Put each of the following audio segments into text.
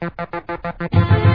Thank you.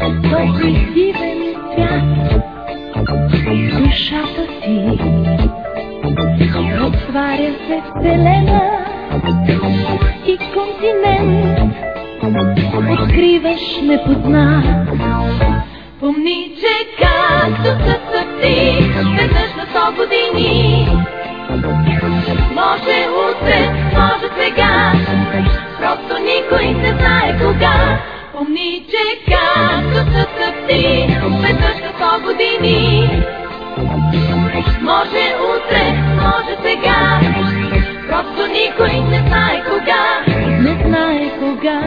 този дивен свят, душата си отваря се и континент откриваш непознат. Помни, че както съсък на 100 години, може утре, може сега, просто никой не знае кога. Помни, че кактусът ти веднъж на години. Може утре, може сега, просто никой не знае кога. Не знае кога.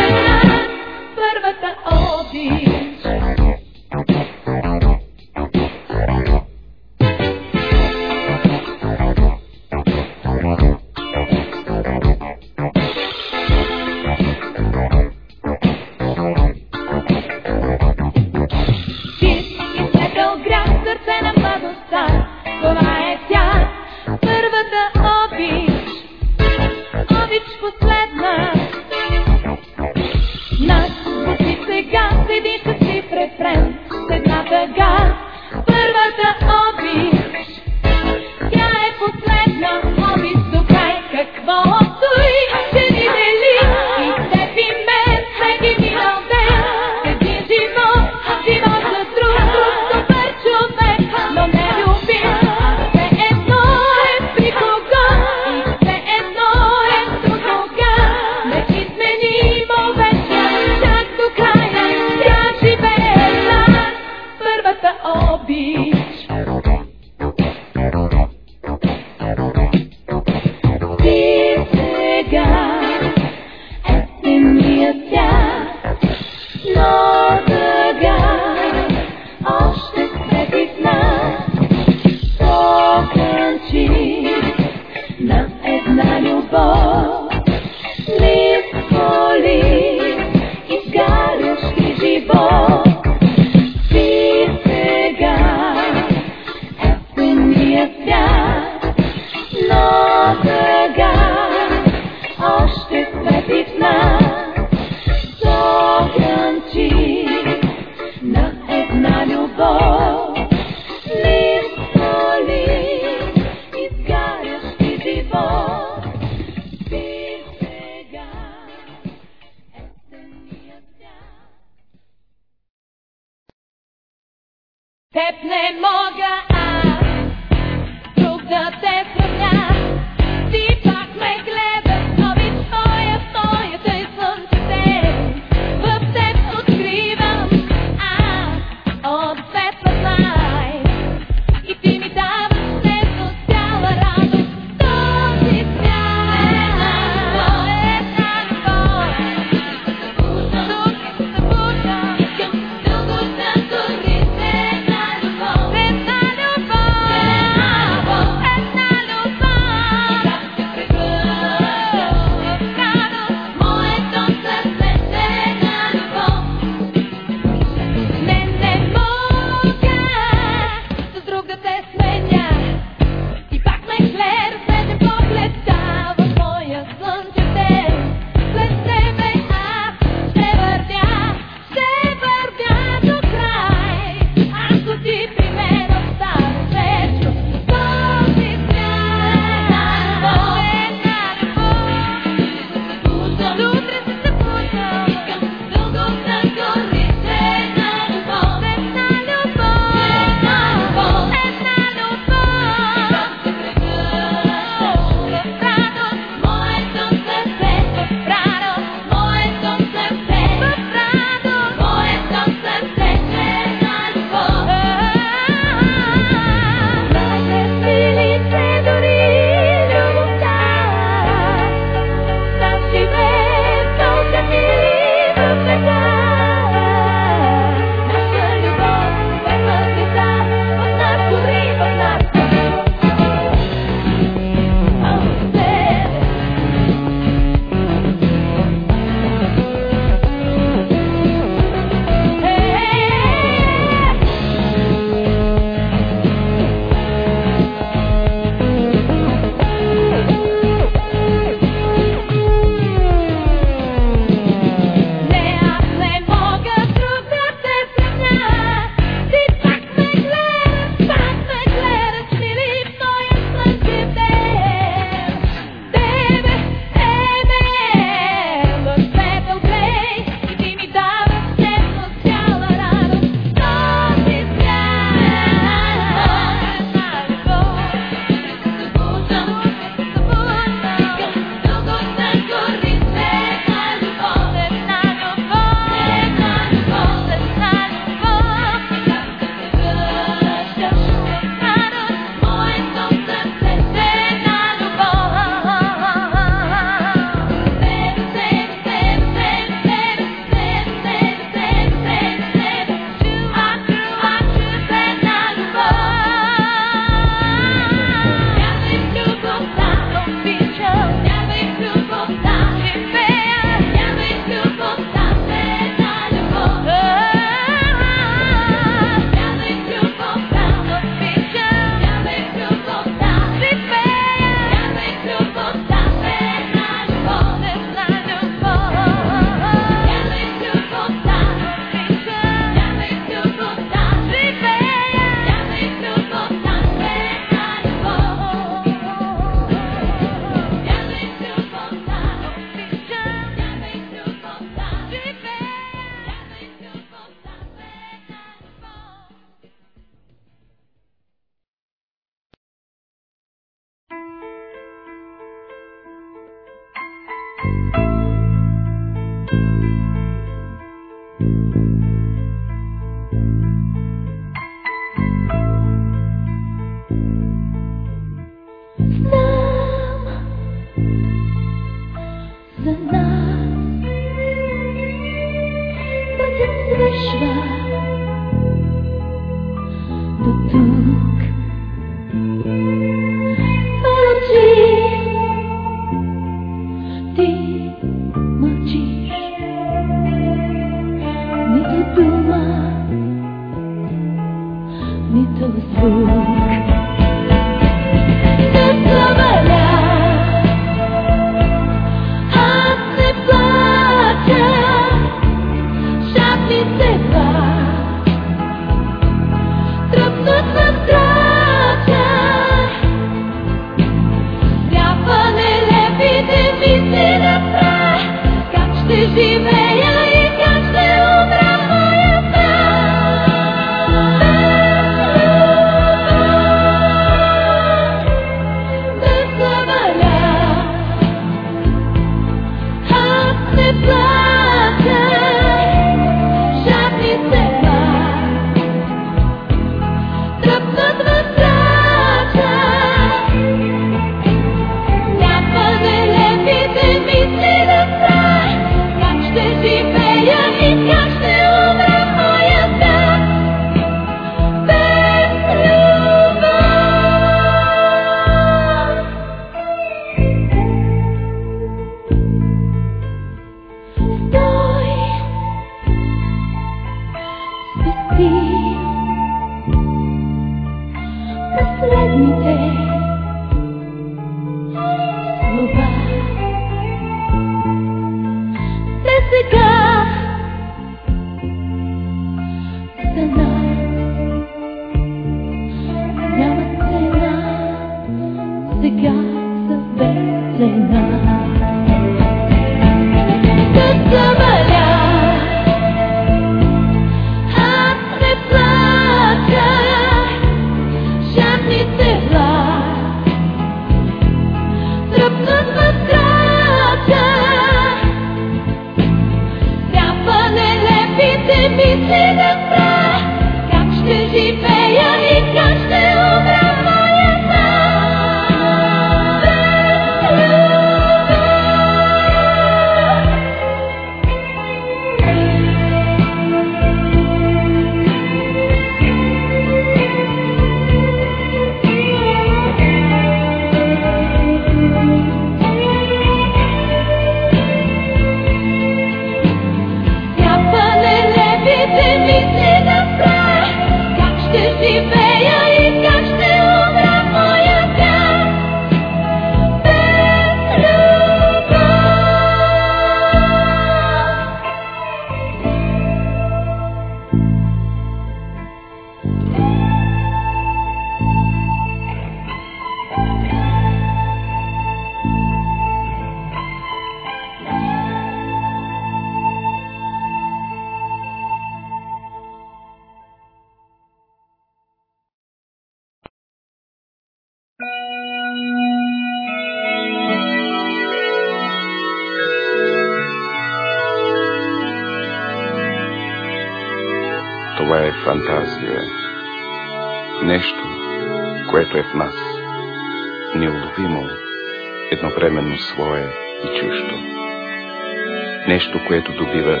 което добива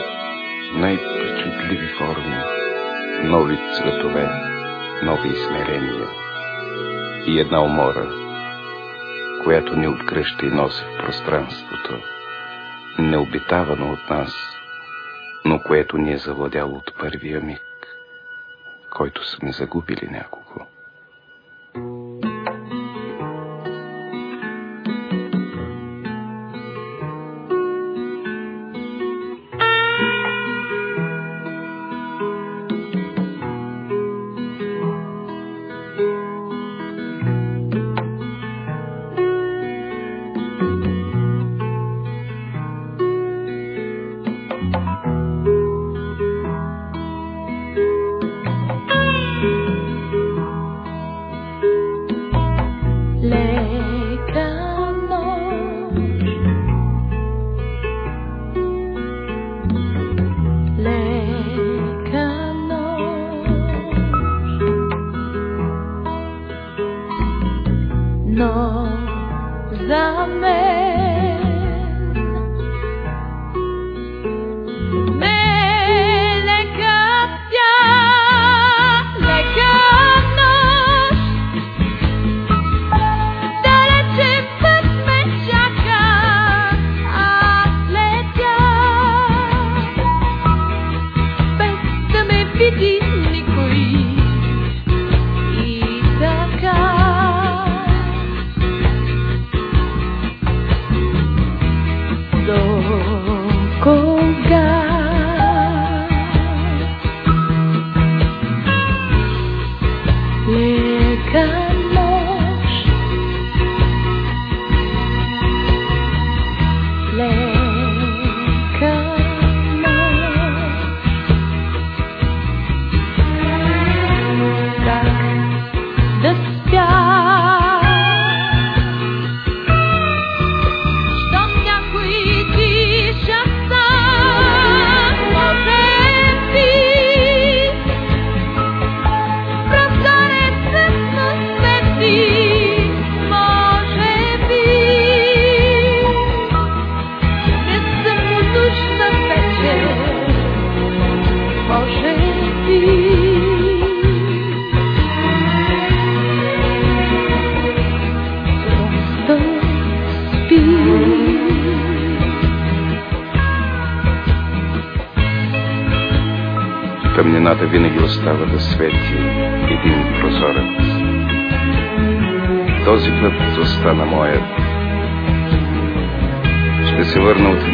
най-пречутливи форми, нови цветове, нови измерения и една умора, която ни откръща и носи в пространството, необитавано от нас, но което ни е завладяло от първия миг, който сме загубили някого.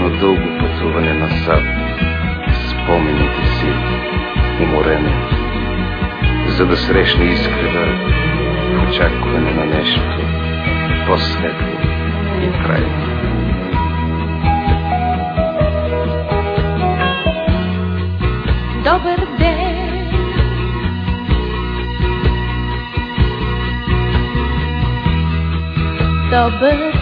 Едно дълго пътуване назад, спомените си, уморене, за да срещне изкрева в очакване на нещо по-светло и трайно. Добър ден! Добър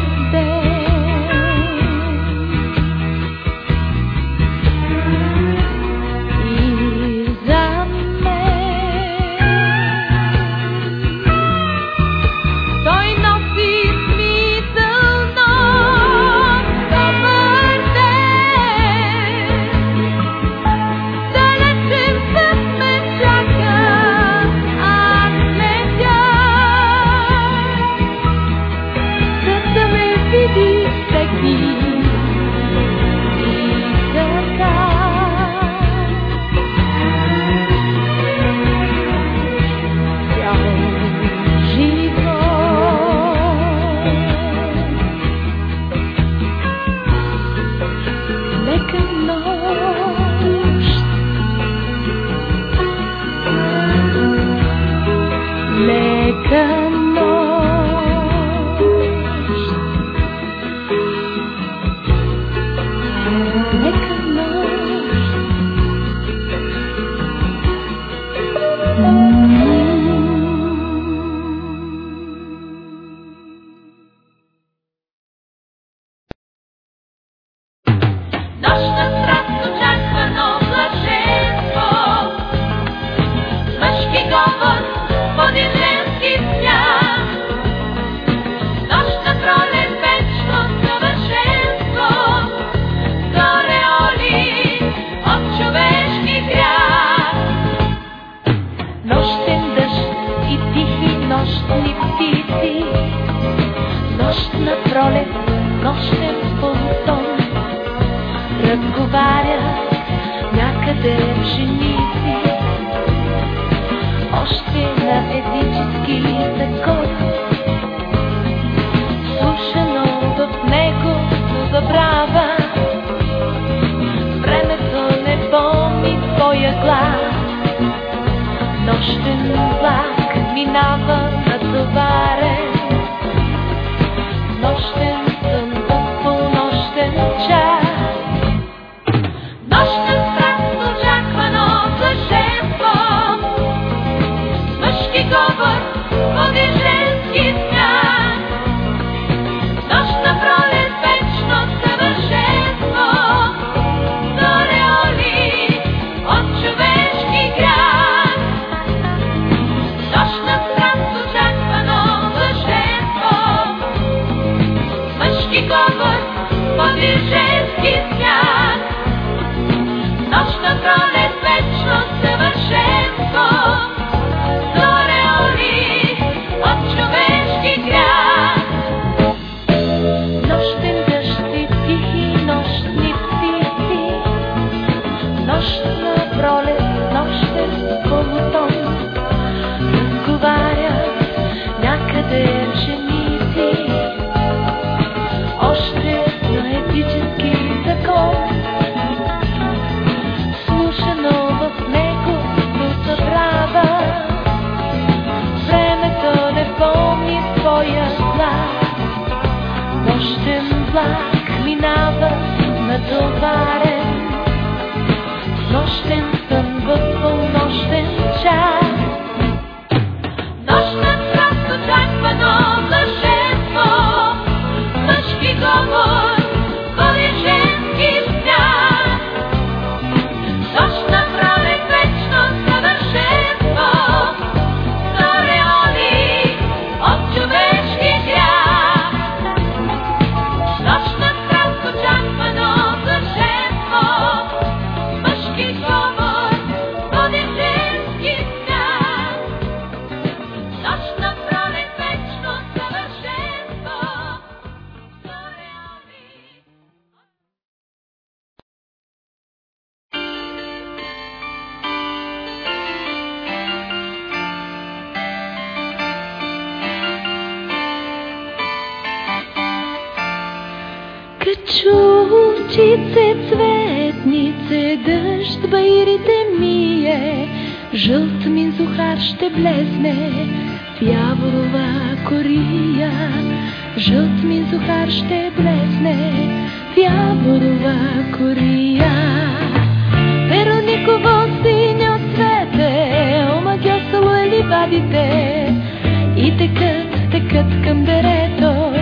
разговаря някъде женици Още на езически такой. Слушано в него забрава. Времето не помни твоя глас. Нощен влак минава натоварен. Нощен жълт ми зухар ще блесне в яворова кория. Жълт ми зухар ще блесне в яворова кория. Верониково синьо цвете, омагьосало е ливадите и текат, текат към дерето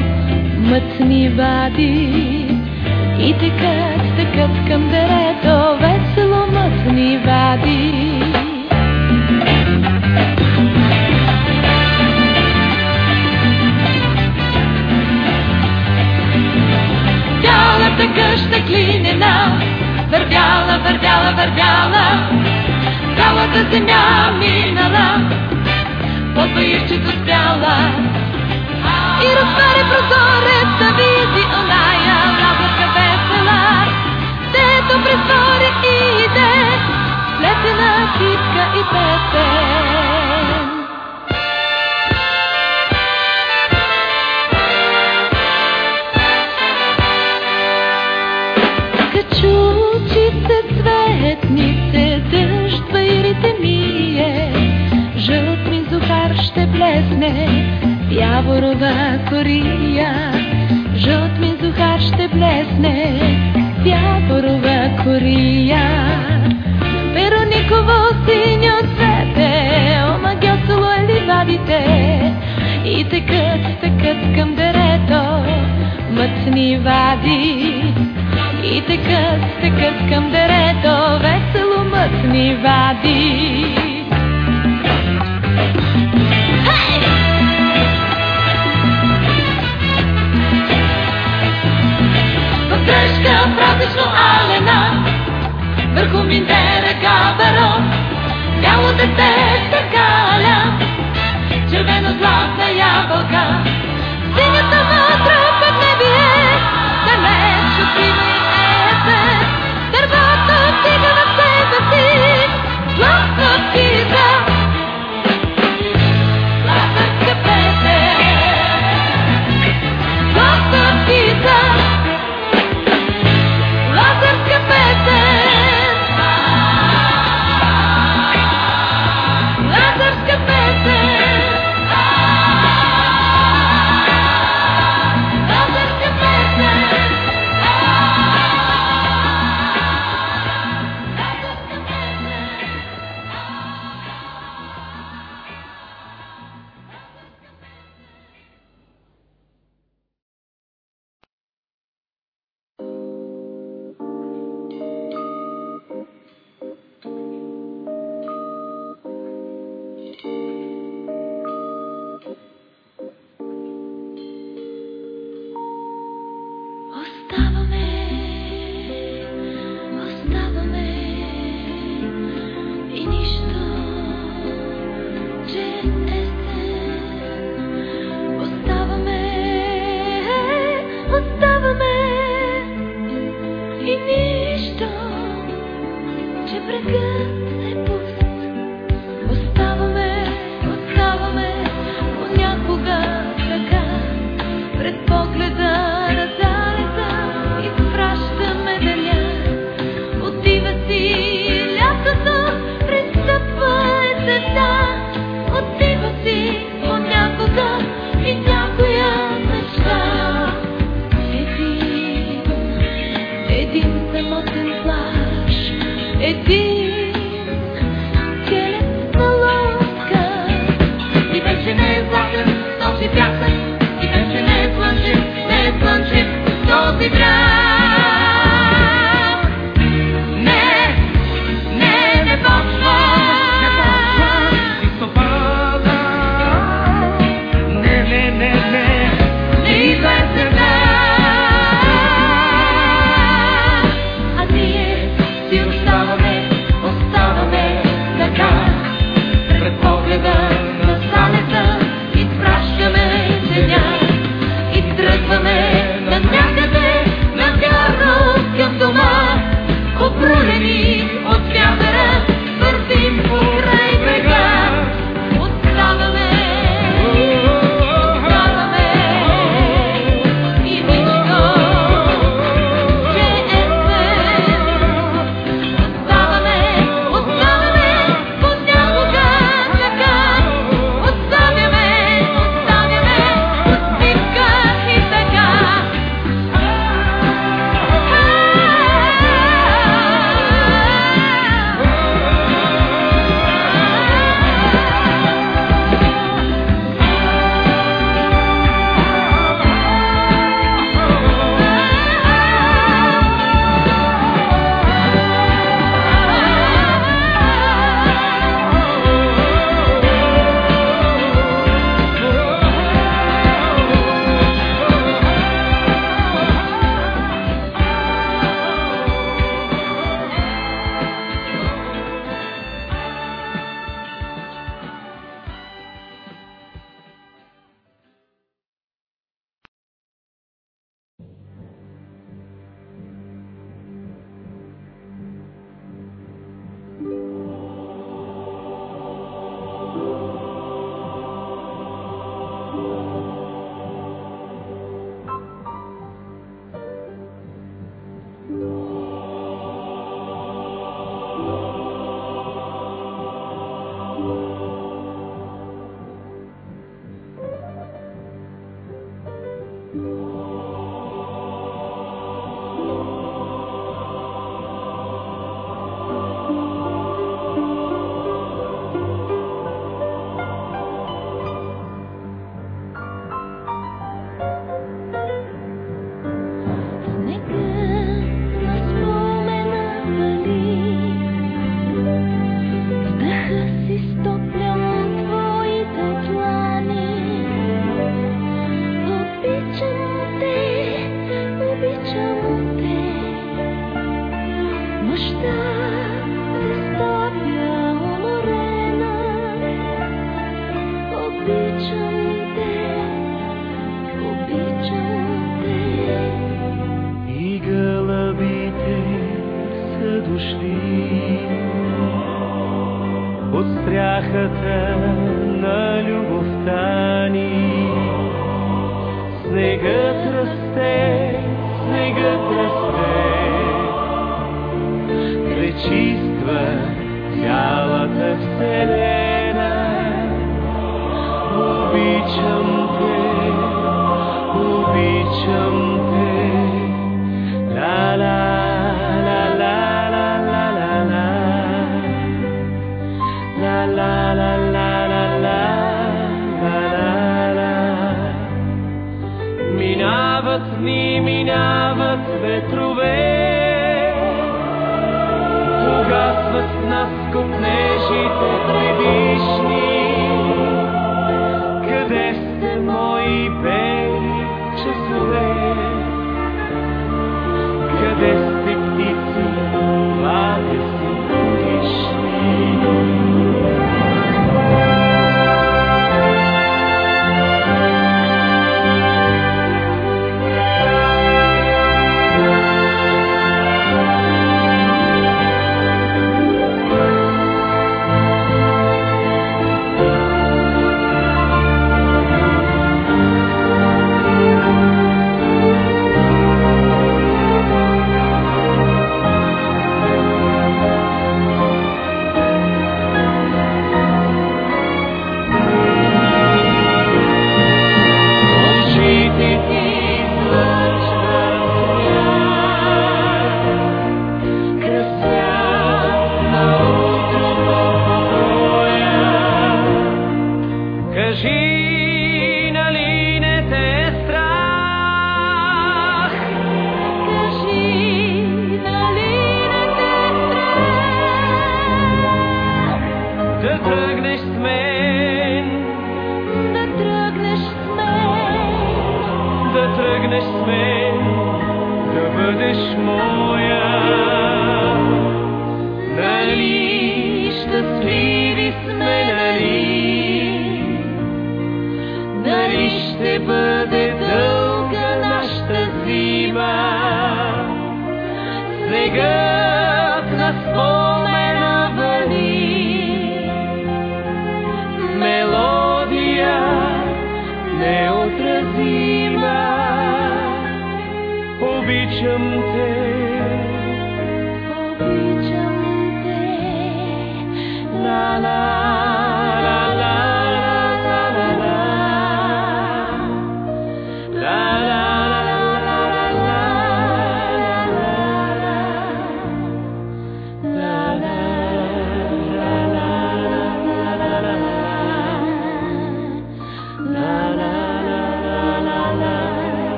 мътни вади. И текат, текат към дерето, весело мътни вади. Бялата къща клинена, вървяла, вървяла, вървяла, цялата земя минала, под баирчето спяла. И разтваря прозорец види оная лабърка весела, дето престори иде, слепена китка и песен. В яворова кория. Жълт ми зухар ще блесне, в яворова кория. Верониково синьо цвете, омагьосало е ливадите, и текат, текат към дерето, мътни вади. И текат, текат към дерето, весело мътни вади. Празечно алена, върху миндера кабаро, бяло дете baby.